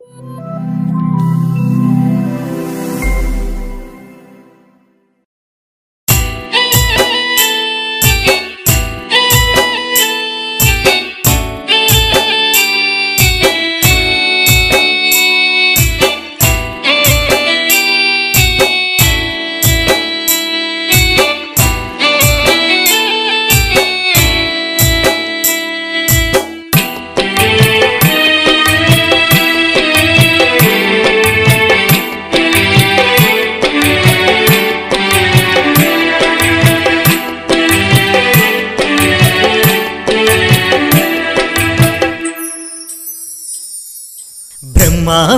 బ్రహ్మ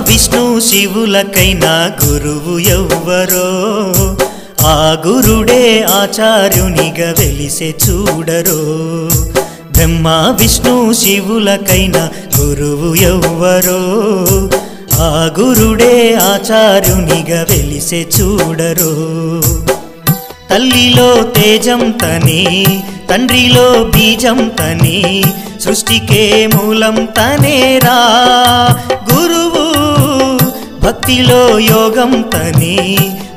విష్ణు శివులకైనా గురువు ఎవ్వరో? ఆ గురుడే ఆచార్యునిగా వెలిసే చూడరో? బ్రహ్మ విష్ణు శివులకైనా గురువు ఎవ్వరో? ఆ గురుడే ఆచార్యునిగా వెలిసే చూడరో? తల్లిలో తేజం తనే తండ్రిలో బీజం తనే సృష్టికే మూలం తనేరా గురువు భక్తిలో యోగం తనే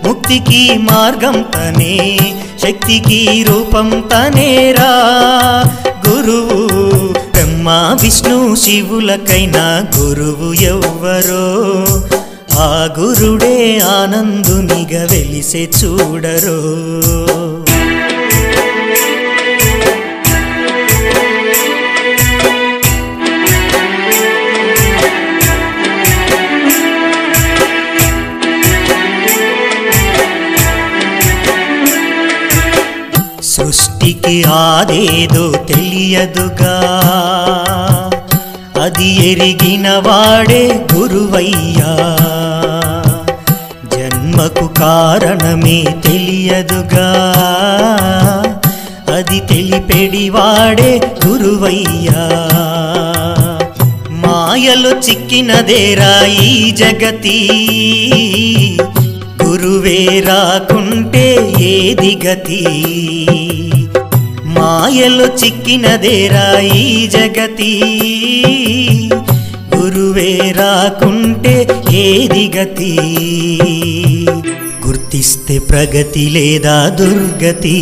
ముక్తికి మార్గం తనే శక్తికి రూపం తనేరా గురువు బ్రహ్మ విష్ణు శివులకైనా గురువు ఎవ్వరో. ఆ గురుడే ఆనందునిగా వెలిసే చూడరో. ఇంటికి ఆదేదో తెలియదుగా. అది ఎరిగిన వాడే గురువయ్యా. జన్మకు కారణమే తెలియదుగా. అది తెలిపెడి వాడే గురువయ్యా. మాయలు చిక్కినదేరా ఈ జగతి. గురువే రాకుంటే ఏది గతి? మాయలు చిక్కినదేరా ఈ జగతి. గురువే రాకుంటే ఏది గతి? గుర్తిస్తే ప్రగతి లేదా దుర్గతి?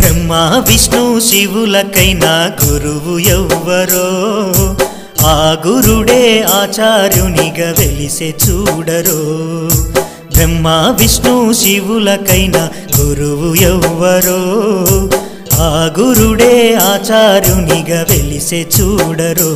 బ్రహ్మ విష్ణు శివులకైనా గురువు ఎవ్వరో? ఆ గురుడే ఆచార్యునిగా వెలిసే చూడరో? బ్రహ్మ విష్ణు శివులకైనా గురువు ఎవ్వరో? గురుడే ఆచార్యునిగా వెలిసే చూడరు.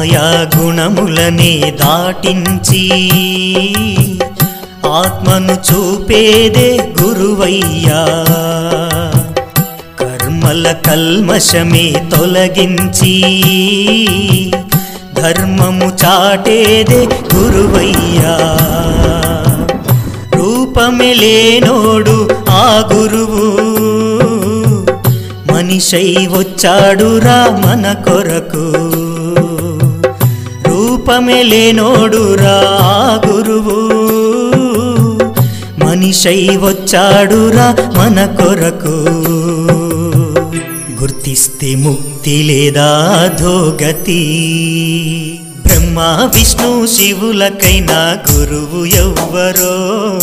మాయా గుణములనే దాటించి ఆత్మను చూపేదే గురువయ్యా. కర్మల కల్మషమే తొలగించి ధర్మము చాటేదే గురువయ్యా. రూపమే లేనోడు ఆ గురువు. మనిషై వచ్చాడురా మన కొరకు. రూపమే నోడురా గురువు. మనిషై వచ్చాడురా మన కొరకు. గుర్తిస్తే ముక్తి లేదా ధోగతి? బ్రహ్మ విష్ణు శివులకైనా గురువు ఎవ్వరో?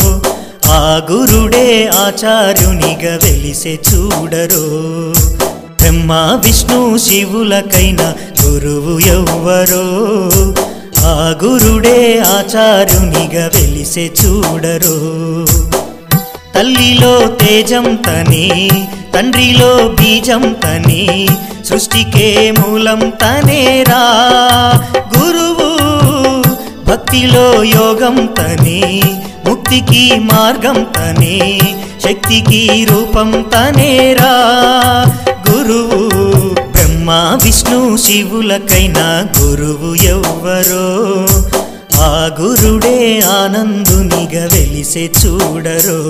ఆ గురుడే ఆచార్యునిగా వెలిసే చూడరో? బ్రహ్మ విష్ణు శివులకైనా గురువు ఎవ్వరో? ఆ గురుడే ఆచార్యునిగా వెలిసే చూడరు. తల్లిలో తేజం తని తండ్రిలో బీజం తని సృష్టికే మూలం తనేరా. గురువు భక్తిలో యోగం తని ముక్తికి మార్గం తనే శక్తికి రూపం తనేరా. గురువు బ్రహ్మ విష్ణు శివులకైనా గురువు ఎవ్వరో? ఆ గురుడే ఆనందునిగా వెలిసే చూడరో?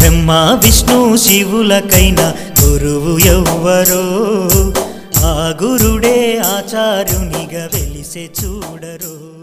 బ్రహ్మ విష్ణు శివులకైనా గురువు ఎవ్వరో? ఆ గురుడే ఆచార్యునిగా వెలిసే చూడరో?